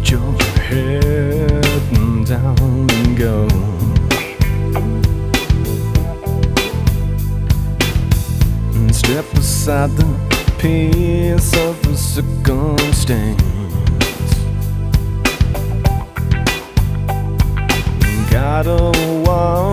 Put your head down and go. And step aside the peace of a circumstance. Got a while.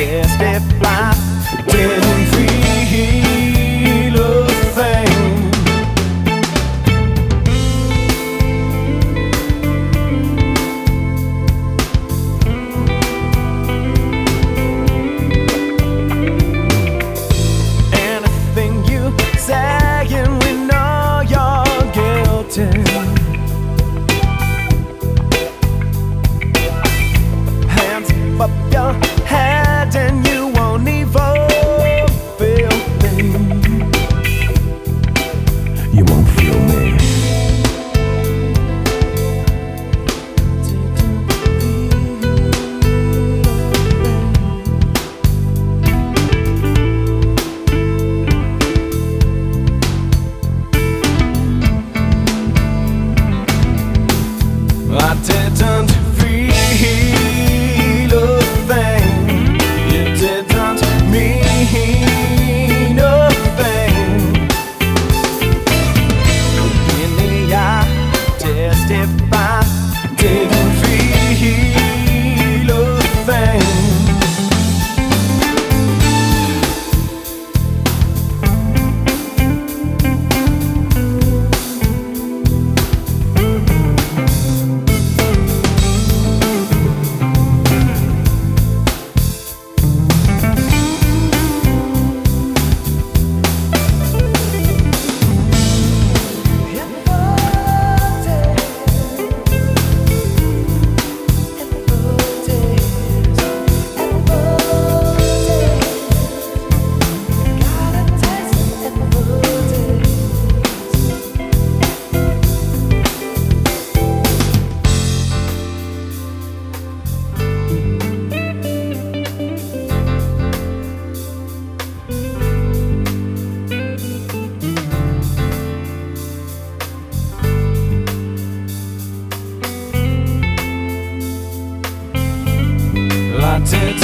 Yeah. you won't wanted